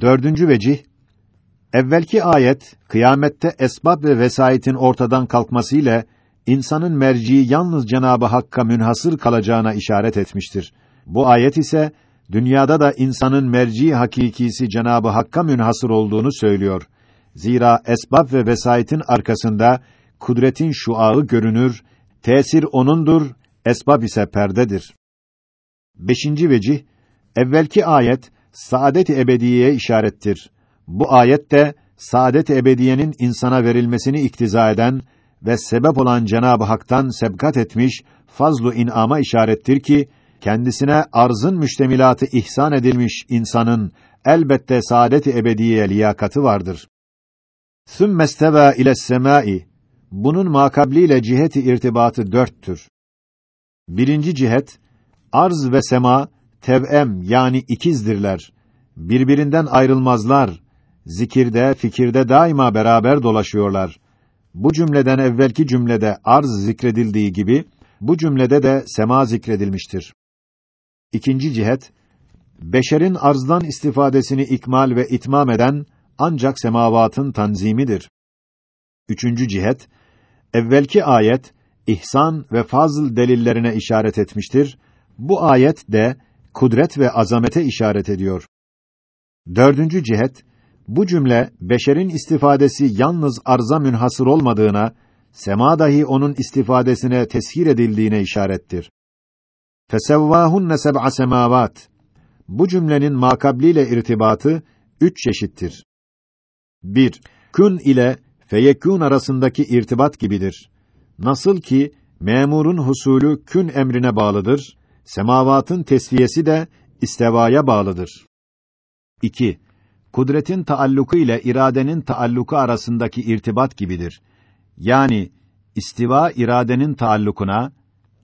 Dördüncü vecih, evvelki ayet, kıyamette esbab ve vesayetin ortadan kalkmasıyla, insanın merciği yalnız Cenabı Hakk'a münhasır kalacağına işaret etmiştir. Bu ayet ise, dünyada da insanın merci hakikisi Cenabı Hakk'a münhasır olduğunu söylüyor. Zira esbab ve vesayetin arkasında, kudretin şuağı görünür, tesir onundur, esbab ise perdedir. Beşinci vecih, evvelki ayet, saadet-i ebediyeye işarettir. Bu ayet de saadet-i ebediyenin insana verilmesini iktiza eden ve sebep olan Cenab-ı Hak'tan sebkat etmiş fazlu inama işarettir ki kendisine arzın müştemilatı ihsan edilmiş insanın elbette saadet-i ebediye liyakatı vardır. Sümmesteva ile semai bunun makabliyle ciheti irtibatı dörttür. Birinci cihet arz ve sema tevem yani ikizdirler. Birbirinden ayrılmazlar. Zikirde, fikirde daima beraber dolaşıyorlar. Bu cümleden evvelki cümlede arz zikredildiği gibi bu cümlede de sema zikredilmiştir. İkinci cihet beşerin arzdan istifadesini ikmal ve itmam eden ancak semavatın tanzimidir. Üçüncü cihet evvelki ayet ihsan ve fazl delillerine işaret etmiştir. Bu ayet de kudret ve azamete işaret ediyor. Dördüncü cihet, bu cümle, beşerin istifadesi yalnız arza münhasır olmadığına, sema dahi onun istifadesine teshir edildiğine işarettir. Fesevvâhunne seb'a semâvât. Bu cümlenin makabliyle irtibatı, üç çeşittir. 1. Kün ile feyekûn arasındaki irtibat gibidir. Nasıl ki, memurun husulü kün emrine bağlıdır, semavatın tesviyesi de istevaya bağlıdır. 2. Kudretin taalluku ile iradenin taalluku arasındaki irtibat gibidir. Yani istiva iradenin taallukuna,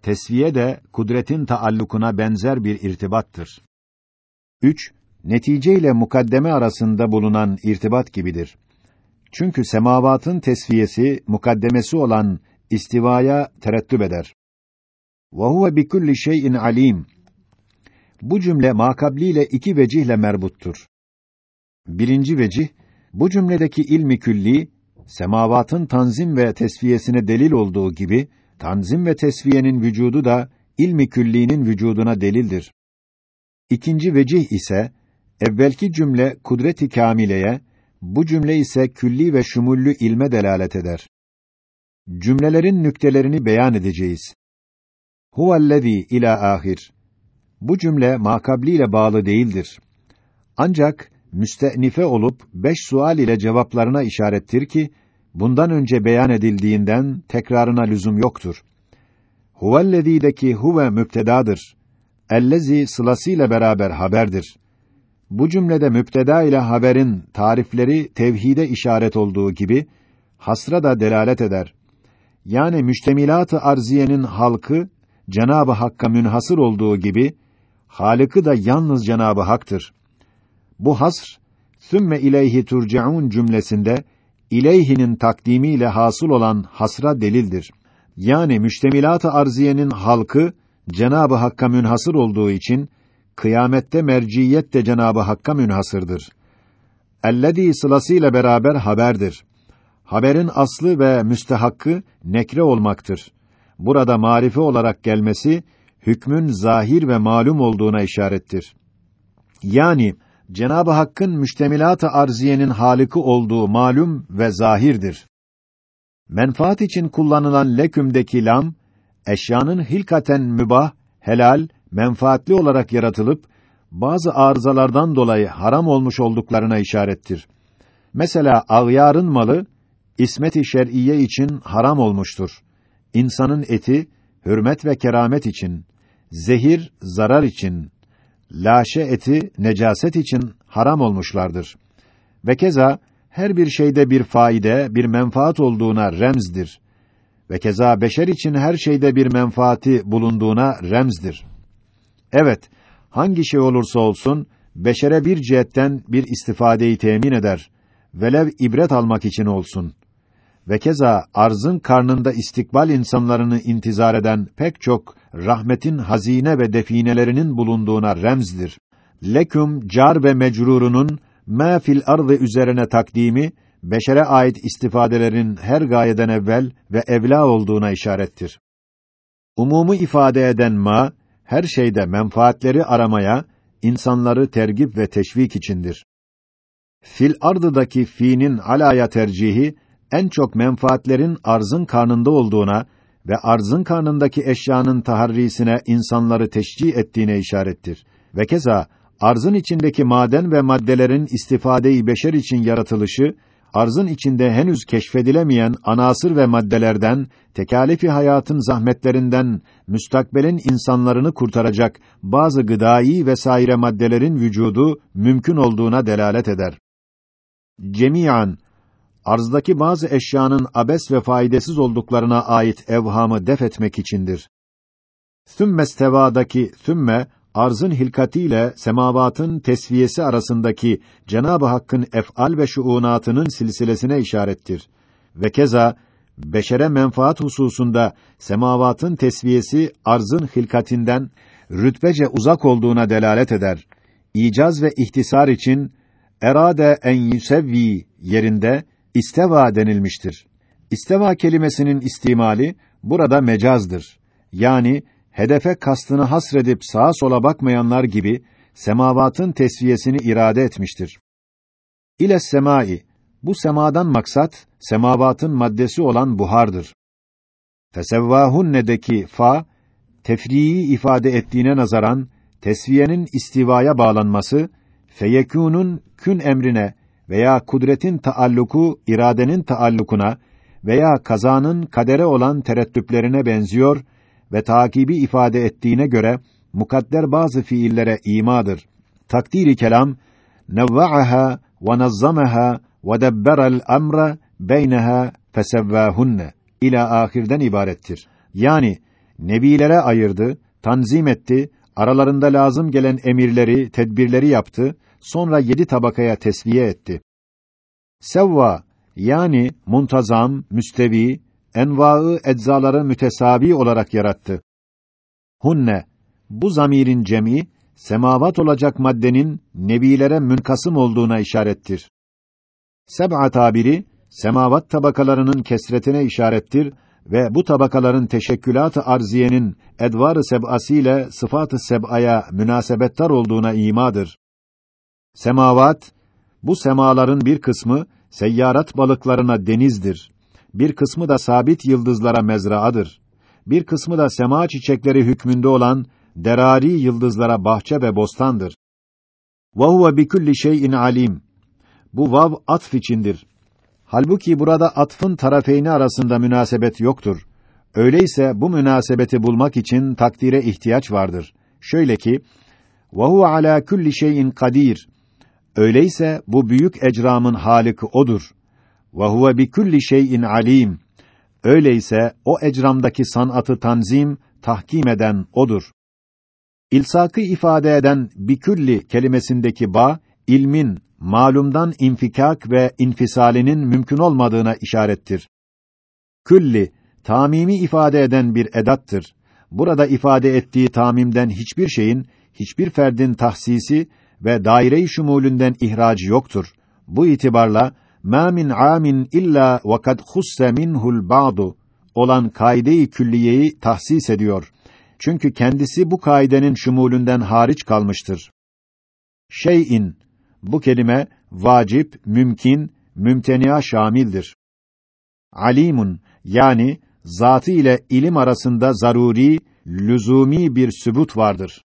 tesviye de kudretin taallukuna benzer bir irtibattır. 3. Netice ile mukaddeme arasında bulunan irtibat gibidir. Çünkü semavatın tesviyesi mukaddemesi olan istivaya terettüp eder. Ve huve bi kulli şeyin alim. Bu cümle makabliyle iki vecihle merbuttur. Birinci vecih, bu cümledeki ilmi külli, semavatın tanzim ve tesviyesine delil olduğu gibi, tanzim ve tesviyenin vücudu da ilmi küllinin vücuduna delildir. İkinci vecih ise, evvelki cümle kudret-i kâmileye, bu cümle ise külli ve şumullü ilme delalet eder. Cümlelerin nüktelerini beyan edeceğiz. Huvellezî ila ahir. Bu cümle makabli ile bağlı değildir. Ancak müstenife olup beş sual ile cevaplarına işarettir ki bundan önce beyan edildiğinden tekrarına lüzum yoktur. Huvellezî'deki huve müptedadır. Ellezî sılasıyla beraber haberdir. Bu cümlede müpteda ile haberin tarifleri tevhide işaret olduğu gibi hasra da delalet eder. Yani müştemilat-ı arziyenin halkı Cenabı Hakk'a münhasır olduğu gibi Halık'ı da yalnız Cenabı Hak'tır. Bu hasr sümme ileyhi turcaun cümlesinde ileyhinin takdimiyle hasıl olan hasra delildir. Yani müştemilat-ı arziyenin halkı Cenabı Hakk'a münhasır olduğu için kıyamette merciyet de Cenabı Hakk'a münhasırdır. Ellezî sılasıyla beraber haberdir. Haberin aslı ve müstehakkı nekre olmaktır. Burada marife olarak gelmesi hükmün zahir ve malum olduğuna işarettir. Yani Cenab-ı Hakk'ın müştemilat-ı arziyenin halıkı olduğu malum ve zahirdir. Menfaat için kullanılan lekümdeki lam eşyanın hilkaten mübah, helal, menfaatli olarak yaratılıp bazı arızalardan dolayı haram olmuş olduklarına işarettir. Mesela ağyarın malı ismet-i şer'iye için haram olmuştur. İnsanın eti hürmet ve keramet için, zehir zarar için, laşe eti necaset için haram olmuşlardır. Ve keza her bir şeyde bir faide, bir menfaat olduğuna remzdir. Ve keza beşer için her şeyde bir menfaati bulunduğuna remzdir. Evet, hangi şey olursa olsun beşere bir cihetten bir istifadeyi temin eder. Velev ibret almak için olsun. Ve keza arzın karnında istikbal insanlarını intizar eden pek çok rahmetin hazine ve definelerinin bulunduğuna remzdir. Leküm car ve mecrurunun ma fil ardı üzerine takdimi beşere ait istifadelerin her gayeden evvel ve evla olduğuna işarettir. Umumu ifade eden ma her şeyde menfaatleri aramaya, insanları tergip ve teşvik içindir. Fil ardıdaki fi'nin alaya tercihi en çok menfaatlerin arzın karnında olduğuna ve arzın karnındaki eşyanın taharrisine insanları teşcih ettiğine işarettir. Ve keza arzın içindeki maden ve maddelerin istifade-i beşer için yaratılışı arzın içinde henüz keşfedilemeyen anasır ve maddelerden, tekalifi hayatın zahmetlerinden müstakbelin insanlarını kurtaracak bazı gıdai vesaire maddelerin vücudu mümkün olduğuna delalet eder. Cemiyan arzdaki bazı eşyanın abes ve faydasız olduklarına ait evhamı def etmek içindir. Sümmesteva'daki sümme arzın hilkatiyle semavatın tesviyesi arasındaki Cenab-ı Hakk'ın ef'al ve şuunatının silsilesine işarettir. Ve keza beşere menfaat hususunda semavatın tesviyesi arzın hilkatinden rütbece uzak olduğuna delalet eder. İcaz ve ihtisar için erade en yusevvi yerinde isteva denilmiştir. İsteva kelimesinin istimali burada mecazdır. Yani hedefe kastını hasredip sağa sola bakmayanlar gibi semavatın tesviyesini irade etmiştir. İle semai bu semadan maksat semavatın maddesi olan buhardır. Fesevvahunne'deki fa tefriyi ifade ettiğine nazaran tesviyenin istivaya bağlanması feyekûnun kün emrine veya kudretin taalluku iradenin taallukuna veya kazanın kadere olan tereddüplerine benziyor ve takibi ifade ettiğine göre mukadder bazı fiillere imadır. Takdiri kelam nevva'aha ve nazzamaha ve debberel emra beyneha fesevvâhunne ila ahirden ibarettir. Yani nebilere ayırdı, tanzim etti, aralarında lazım gelen emirleri, tedbirleri yaptı, sonra yedi tabakaya tesviye etti. Sevva yani muntazam, müstevi, envaı eczaları mütesavi olarak yarattı. Hunne bu zamirin cemi semavat olacak maddenin nebilere münkasım olduğuna işarettir. Seb'a tabiri semavat tabakalarının kesretine işarettir ve bu tabakaların teşekkülat-ı arziyenin edvar-ı seb'ası ile sıfat-ı seb'aya münasebettar olduğuna imadır. Semavat bu semaların bir kısmı seyyarat balıklarına denizdir bir kısmı da sabit yıldızlara mezraadır. Bir kısmı da sema çiçekleri hükmünde olan derari yıldızlara bahçe ve bostandır. Ve huve bikulli şeyin alim. Bu vav atf içindir. Halbuki burada atfın tarafeyni arasında münasebet yoktur. Öyleyse bu münasebeti bulmak için takdire ihtiyaç vardır. Şöyle ki: "Ve huve ala kulli şeyin kadir." Öyleyse bu büyük ecramın haliki odur ve huve bi kulli şeyin alim. Öyleyse o ecramdaki sanatı tanzim, tahkim eden odur. İlsakı ifade eden bikülli kelimesindeki ba, ilmin, malumdan infikak ve infisalinin mümkün olmadığına işarettir. Külli, tamimi ifade eden bir edattır. Burada ifade ettiği tamimden hiçbir şeyin, hiçbir ferdin tahsisi ve daire-i şumulünden ihracı yoktur. Bu itibarla مَا مِنْ عَامٍ اِلَّا وَقَدْ خُسَّ مِنْهُ الْبَعْضُ olan kaide-i külliyeyi tahsis ediyor. Çünkü kendisi bu kaidenin şumulünden hariç kalmıştır. Şeyin bu kelime vacip, mümkün, mümtenia şamildir. Alimun yani zatı ile ilim arasında zaruri, lüzumi bir sübut vardır.